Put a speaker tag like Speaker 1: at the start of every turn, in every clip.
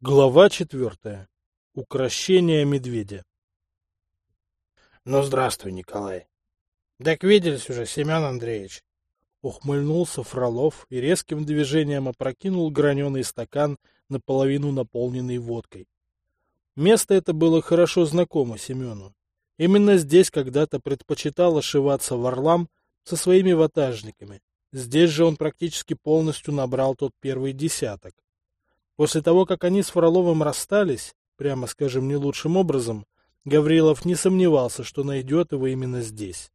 Speaker 1: Глава четвертая. Укращение медведя.
Speaker 2: Ну, здравствуй, Николай. Так виделись уже, Семен Андреевич.
Speaker 1: Ухмыльнулся Фролов и резким движением опрокинул граненый стакан, наполовину наполненный водкой. Место это было хорошо знакомо Семену. Именно здесь когда-то предпочитал ошиваться Варлам со своими ватажниками. Здесь же он практически полностью набрал тот первый десяток. После того, как они с Фроловым расстались, прямо скажем, не лучшим образом, Гаврилов не сомневался, что найдет его именно здесь.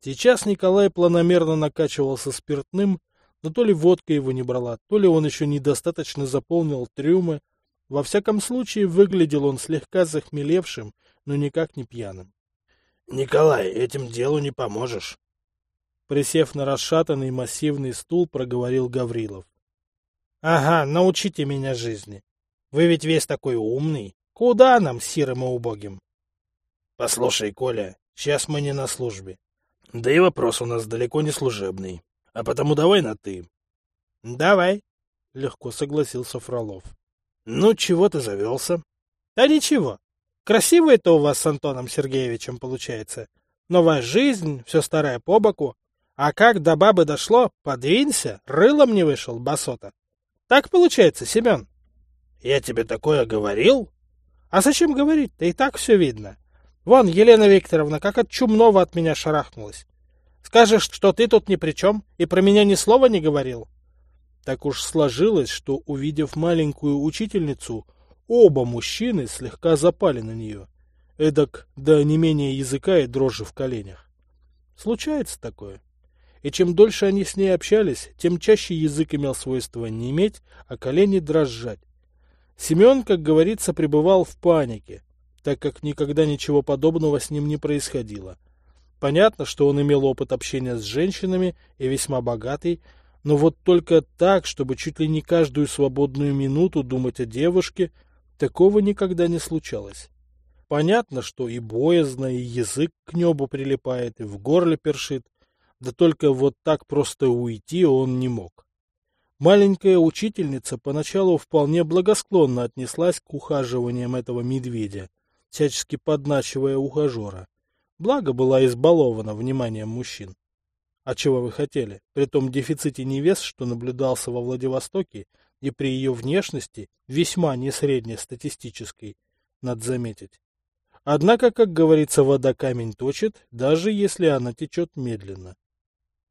Speaker 1: Сейчас Николай планомерно накачивался спиртным, но то ли водка его не брала, то ли он еще недостаточно заполнил трюмы. Во всяком случае, выглядел он слегка захмелевшим, но никак не пьяным.
Speaker 2: — Николай, этим делу не поможешь.
Speaker 1: Присев на расшатанный массивный стул, проговорил Гаврилов.
Speaker 2: — Ага, научите меня жизни. Вы ведь весь такой умный. Куда нам, сирым и убогим? — Послушай, Коля, сейчас мы не на службе. Да и вопрос у нас далеко не служебный. А потому давай на «ты». — Давай, — легко согласился Фролов. — Ну, чего ты завелся? — Да ничего. Красиво это у вас с Антоном Сергеевичем получается. Новая жизнь, все старое по боку. А как до бабы дошло, подвинься, рылом не вышел, басота. Так получается, Семен. Я тебе такое говорил? А зачем говорить? Да и так все видно. Вон, Елена Викторовна, как от чумного от меня шарахнулась. Скажешь, что ты тут ни при чем, и про меня ни слова не говорил?
Speaker 1: Так уж сложилось, что, увидев маленькую учительницу, оба мужчины слегка запали на нее. Эдак, да не менее языка и дрожи в коленях. Случается такое и чем дольше они с ней общались, тем чаще язык имел свойство не иметь, а колени дрожать. Семен, как говорится, пребывал в панике, так как никогда ничего подобного с ним не происходило. Понятно, что он имел опыт общения с женщинами и весьма богатый, но вот только так, чтобы чуть ли не каждую свободную минуту думать о девушке, такого никогда не случалось. Понятно, что и боязно, и язык к небу прилипает, и в горле першит, да только вот так просто уйти он не мог. Маленькая учительница поначалу вполне благосклонно отнеслась к ухаживаниям этого медведя, всячески подначивая ухажера. Благо была избалована вниманием мужчин. А чего вы хотели? При том дефиците невест, что наблюдался во Владивостоке, и при ее внешности, весьма не среднестатистической, надо заметить. Однако, как говорится, вода камень точит, даже если она течет медленно.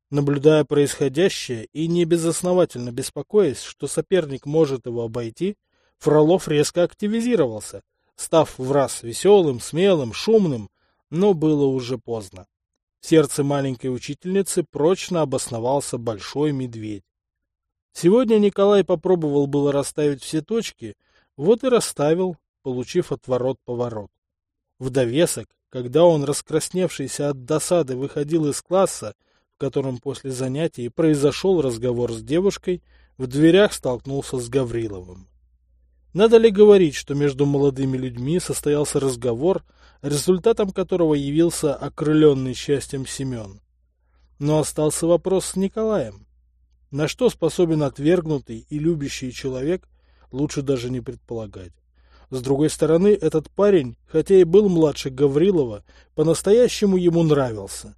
Speaker 1: Наблюдая происходящее и не безосновательно беспокоясь, что соперник может его обойти, Фролов резко активизировался, став в раз веселым, смелым, шумным, но было уже поздно. В сердце маленькой учительницы прочно обосновался большой медведь. Сегодня Николай попробовал было расставить все точки, вот и расставил, получив отворот-поворот. В довесок, когда он, раскрасневшийся от досады, выходил из класса, в котором после занятий произошел разговор с девушкой, в дверях столкнулся с Гавриловым. Надо ли говорить, что между молодыми людьми состоялся разговор, результатом которого явился окрыленный счастьем Семен? Но остался вопрос с Николаем. На что способен отвергнутый и любящий человек, лучше даже не предполагать. С другой стороны, этот парень, хотя и был младше Гаврилова, по-настоящему ему нравился.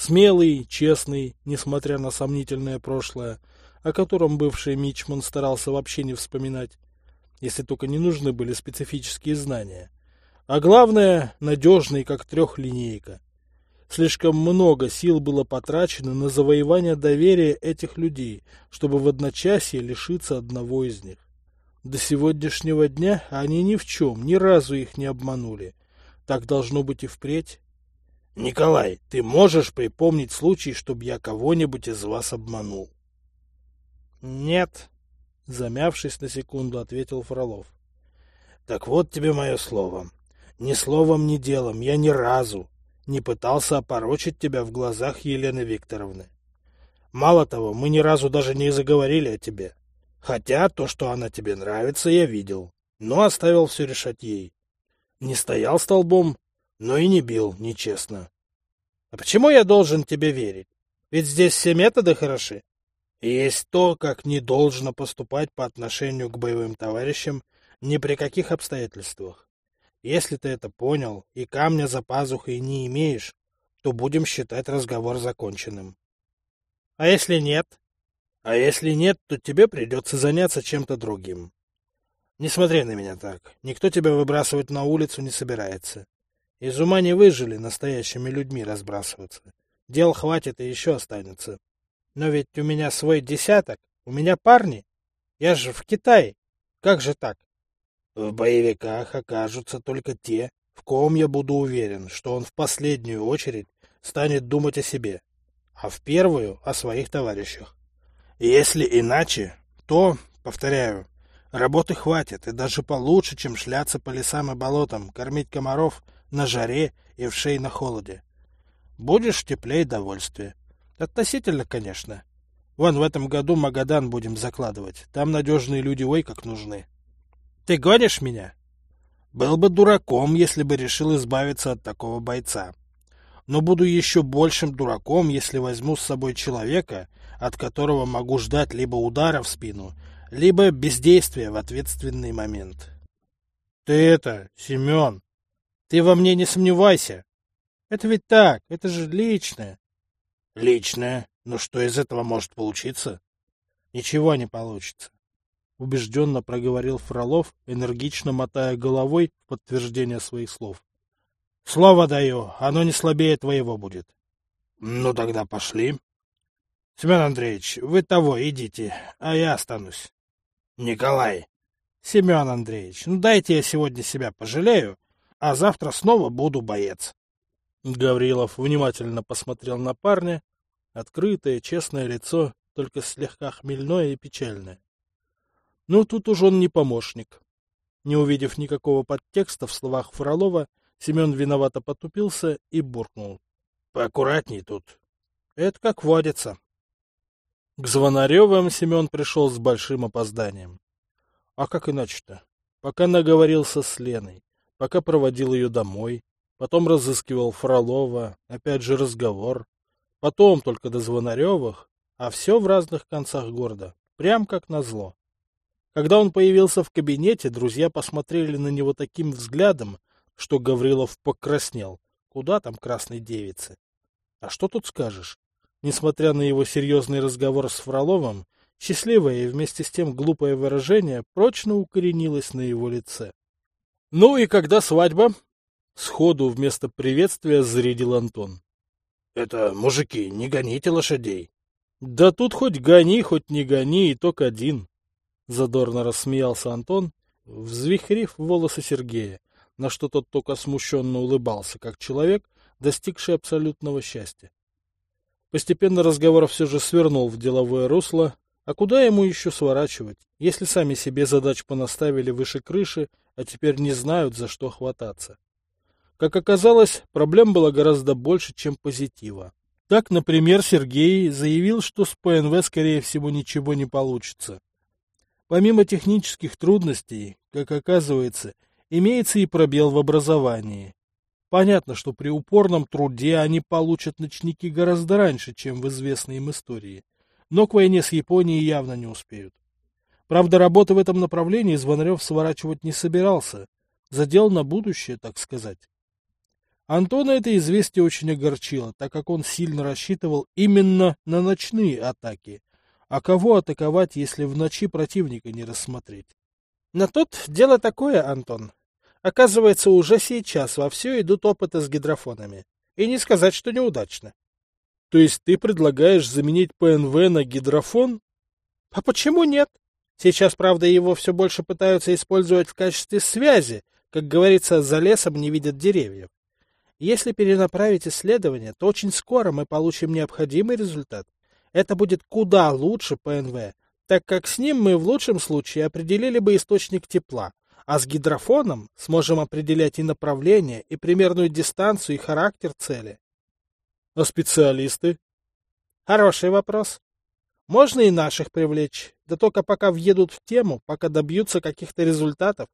Speaker 1: Смелый, честный, несмотря на сомнительное прошлое, о котором бывший Мичман старался вообще не вспоминать, если только не нужны были специфические знания. А главное, надежный, как трехлинейка. Слишком много сил было потрачено на завоевание доверия этих людей, чтобы в одночасье лишиться одного из них. До сегодняшнего дня они ни в чем, ни разу их не обманули. Так должно быть и впредь.
Speaker 2: Николай, ты можешь припомнить случай, чтобы я кого-нибудь из вас обманул?
Speaker 1: Нет, замявшись на секунду, ответил Фролов.
Speaker 2: Так вот тебе мое слово. Ни словом, ни делом я ни разу не пытался опорочить тебя в глазах Елены Викторовны. Мало того, мы ни разу даже не заговорили о тебе. Хотя то, что она тебе нравится, я видел, но оставил все решать ей. Не стоял столбом, но и не бил нечестно. А почему я должен тебе верить? Ведь здесь все методы хороши. И есть то, как не должно поступать по отношению к боевым товарищам, Ни при каких обстоятельствах. Если ты это понял и камня за пазухой не имеешь, то будем считать разговор законченным. А если нет? А если нет, то тебе придется заняться чем-то другим. Не смотри на меня так. Никто тебя выбрасывать на улицу не собирается. Из ума не выжили настоящими людьми разбрасываться. Дел хватит и еще останется. Но ведь у меня свой десяток, у меня парни. Я же в Китае. Как же так? В боевиках окажутся только те, в ком я буду уверен, что он в последнюю очередь станет думать о себе, а в первую — о своих товарищах. Если иначе, то, повторяю, работы хватит, и даже получше, чем шляться по лесам и болотам, кормить комаров на жаре и в шее на холоде. Будешь теплее довольствие. Относительно, конечно. Вон в этом году Магадан будем закладывать. Там надежные люди ой как нужны. Ты гонишь меня? Был бы дураком, если бы решил избавиться от такого бойца. Но буду еще большим дураком, если возьму с собой человека, от которого могу ждать либо удара в спину, либо бездействия в ответственный момент. Ты это, Семен, ты во мне не сомневайся. Это ведь так, это же личное. Личное? Но что из этого может получиться? Ничего не получится убежденно проговорил Фролов, энергично мотая головой в подтверждение своих слов. — Слово даю, оно не слабее твоего будет. — Ну тогда пошли. — Семен Андреевич, вы того идите, а я останусь. — Николай. — Семен Андреевич, ну дайте я сегодня себя пожалею, а завтра снова буду боец. Гаврилов внимательно посмотрел на парня. Открытое, честное лицо, только слегка хмельное и печальное. Но тут уж он не помощник. Не увидев никакого подтекста в словах Фролова, Семен виновато потупился и буркнул. — Поаккуратней тут. — Это как водится. К Звонаревым Семен пришел с большим опозданием. А как иначе-то? Пока наговорился с Леной, пока проводил ее домой, потом разыскивал Фролова, опять же разговор, потом только до Звонаревых, а все в разных концах города, прям как назло. Когда он появился в кабинете, друзья посмотрели на него таким взглядом, что Гаврилов покраснел. Куда там красной девицы? А что тут скажешь? Несмотря на его серьезный разговор с Фроловым, счастливое и вместе с тем глупое выражение прочно укоренилось на его лице. — Ну и когда свадьба? — сходу вместо приветствия зарядил Антон. — Это, мужики, не гоните лошадей. — Да тут хоть гони, хоть не гони, итог один. Задорно рассмеялся Антон, взвихрив волосы Сергея, на что тот только смущенно улыбался, как человек, достигший абсолютного счастья. Постепенно разговор все же свернул в деловое русло, а куда ему еще сворачивать, если сами себе задач понаставили выше крыши, а теперь не знают, за что хвататься? Как оказалось, проблем было гораздо больше, чем позитива. Так, например, Сергей заявил, что с ПНВ, скорее всего, ничего не получится. Помимо технических трудностей, как оказывается, имеется и пробел в образовании. Понятно, что при упорном труде они получат ночники гораздо раньше, чем в известной им истории, но к войне с Японией явно не успеют. Правда, работы в этом направлении Звонарев сворачивать не собирался, задел на будущее, так сказать. Антона это известие очень огорчило, так как он сильно рассчитывал именно на ночные атаки, а кого атаковать, если в ночи противника не рассмотреть? На тот дело такое, Антон. Оказывается, уже сейчас вовсю идут опыты с гидрофонами. И не сказать, что неудачно. То есть ты предлагаешь заменить ПНВ на гидрофон? А почему нет? Сейчас, правда, его все больше пытаются использовать в качестве связи. Как говорится, за лесом не видят деревьев. Если перенаправить исследование, то очень скоро мы получим необходимый результат это будет куда лучше ПНВ, так как с ним мы в лучшем случае определили бы источник тепла, а с гидрофоном сможем определять и направление, и примерную дистанцию, и характер цели. А специалисты? Хороший вопрос. Можно и наших привлечь, да только пока въедут в тему, пока добьются каких-то результатов.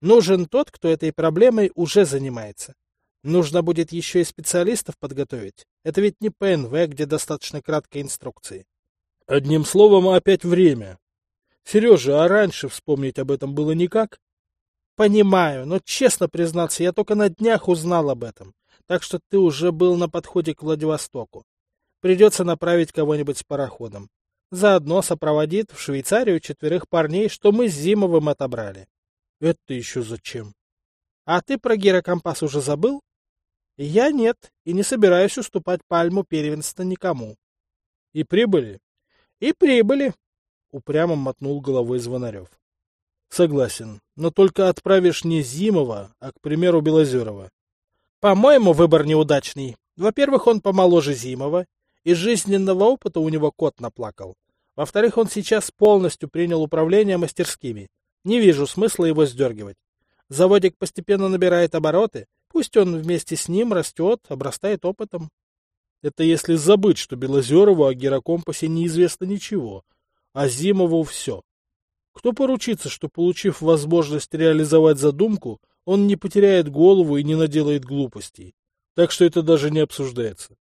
Speaker 2: Нужен тот, кто этой проблемой уже занимается. Нужно будет еще и специалистов подготовить. Это ведь не ПНВ, где достаточно краткой инструкции. Одним словом, опять время.
Speaker 1: Сережа, а раньше вспомнить об этом было никак?
Speaker 2: Понимаю, но честно признаться, я только на днях узнал об этом. Так что ты уже был на подходе к Владивостоку. Придется направить кого-нибудь с пароходом. Заодно сопроводит в Швейцарию четверых парней, что мы с Зимовым отобрали.
Speaker 1: Это еще зачем?
Speaker 2: А ты про гирокомпас уже забыл? Я нет, и не собираюсь уступать пальму первенства никому.
Speaker 1: И прибыли?
Speaker 2: И прибыли,
Speaker 1: упрямо мотнул головой Звонарев. Согласен, но только отправишь не Зимова, а, к примеру, Белозерова.
Speaker 2: По-моему, выбор неудачный. Во-первых, он помоложе Зимова, из жизненного опыта у него кот наплакал. Во-вторых, он сейчас полностью принял управление мастерскими. Не вижу смысла его сдергивать. Заводик постепенно набирает обороты, пусть он вместе с ним растет, обрастает опытом.
Speaker 1: Это если забыть, что Белозерову о герокомпасе неизвестно ничего, а Зимову все. Кто поручится, что, получив возможность реализовать задумку, он не потеряет голову и не наделает глупостей. Так что это даже не обсуждается.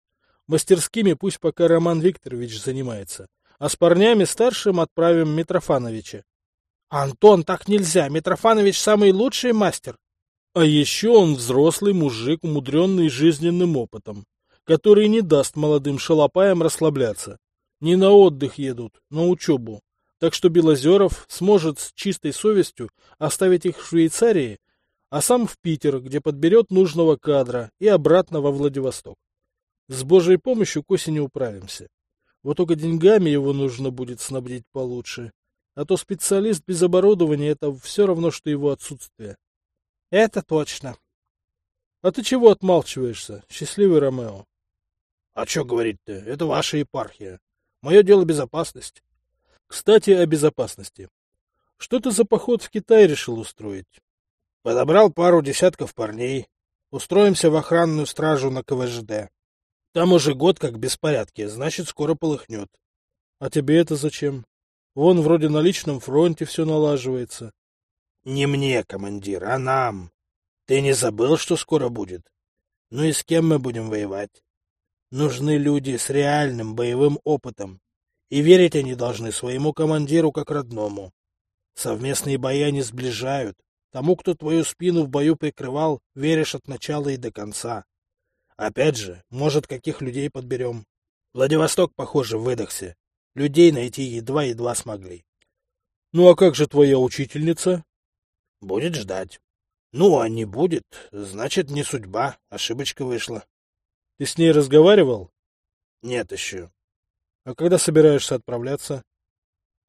Speaker 1: Мастерскими пусть пока Роман Викторович занимается, а с парнями старшим отправим Митрофановича.
Speaker 2: Антон, так нельзя, Митрофанович самый лучший мастер.
Speaker 1: А еще он взрослый мужик, умудренный жизненным опытом, который не даст молодым шалопаям расслабляться. Не на отдых едут, на учебу. Так что Белозеров сможет с чистой совестью оставить их в Швейцарии, а сам в Питер, где подберет нужного кадра, и обратно во Владивосток. С Божьей помощью к осени управимся. Вот только деньгами его нужно будет снабдить получше. А то специалист без оборудования — это все равно, что его отсутствие.
Speaker 2: — Это точно.
Speaker 1: — А ты чего отмалчиваешься, счастливый Ромео?
Speaker 2: — А что говорить-то? Это ваша епархия. Мое дело безопасность.
Speaker 1: Кстати, о безопасности. Что ты за поход в Китай решил устроить?
Speaker 2: Подобрал пару десятков парней. Устроимся в охранную стражу на КВЖД. Там уже год как беспорядки, значит, скоро полыхнет.
Speaker 1: А тебе это зачем? Вон вроде на личном фронте все налаживается.
Speaker 2: Не мне, командир, а нам. Ты не забыл, что скоро будет? Ну и с кем мы будем воевать? Нужны люди с реальным боевым опытом. И верить они должны своему командиру как родному. Совместные бои они сближают. Тому, кто твою спину в бою прикрывал, веришь от начала и до конца. Опять же, может, каких людей подберем. Владивосток, похоже, выдохся. Людей найти едва-едва смогли.
Speaker 1: Ну а как же твоя учительница?
Speaker 2: Будет ждать. Ну, а не будет, значит, не судьба, ошибочка вышла.
Speaker 1: Ты с ней разговаривал?
Speaker 2: Нет еще.
Speaker 1: А когда собираешься отправляться?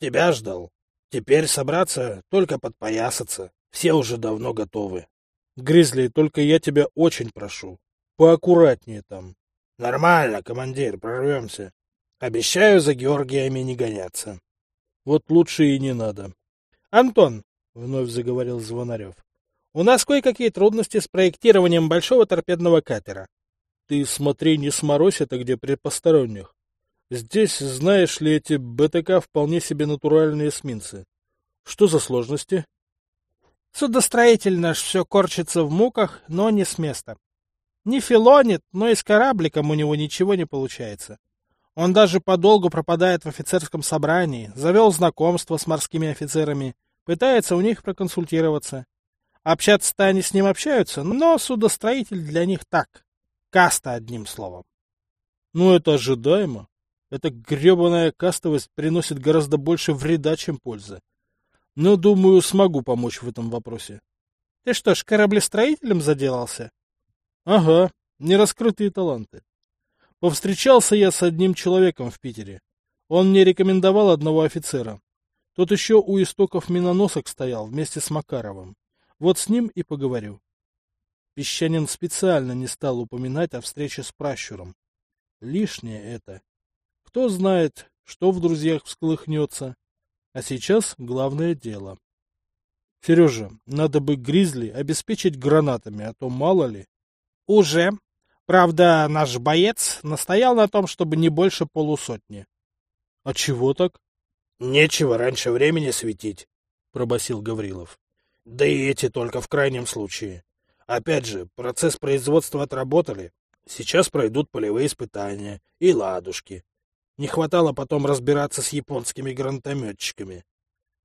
Speaker 2: Тебя ждал. Теперь собраться, только подпоясаться. Все уже давно готовы.
Speaker 1: Гризли, только я тебя очень прошу. Поаккуратнее там.
Speaker 2: Нормально, командир, прорвемся. Обещаю за Георгиями не гоняться.
Speaker 1: Вот лучше и не надо.
Speaker 2: Антон, вновь заговорил Звонарев, у нас кое-какие трудности с проектированием большого торпедного катера.
Speaker 1: Ты смотри, не сморозь это где при посторонних. Здесь, знаешь ли, эти БТК вполне себе натуральные эсминцы. Что за сложности?
Speaker 2: Судостроитель наш все корчится в муках, но не с места. Не филонит, но и с корабликом у него ничего не получается. Он даже подолгу пропадает в офицерском собрании, завел знакомство с морскими офицерами, пытается у них проконсультироваться. Общаться-то они с ним общаются, но судостроитель для них так. Каста, одним словом.
Speaker 1: Ну, это ожидаемо. Эта гребаная кастовость приносит гораздо больше вреда, чем пользы. Но, думаю, смогу помочь в этом вопросе.
Speaker 2: Ты что ж, кораблестроителем заделался?
Speaker 1: Ага, нераскрытые таланты. Повстречался я с одним человеком в Питере. Он мне рекомендовал одного офицера. Тот еще у истоков миноносок стоял вместе с Макаровым. Вот с ним и поговорю. Песчанин специально не стал упоминать о встрече с пращуром. Лишнее это. Кто знает, что в друзьях всколыхнется. А сейчас главное дело. Сережа, надо бы Гризли обеспечить гранатами, а то мало ли.
Speaker 2: Уже. Правда, наш боец настоял на том, чтобы не больше полусотни.
Speaker 1: — А чего так?
Speaker 2: — Нечего раньше времени светить, — пробасил Гаврилов. — Да и эти только в крайнем случае. Опять же, процесс производства отработали. Сейчас пройдут полевые испытания и ладушки. Не хватало потом разбираться с японскими гранатометчиками.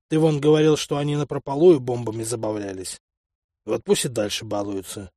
Speaker 2: Ты вон говорил, что они напропалую бомбами забавлялись. Вот пусть и дальше балуются.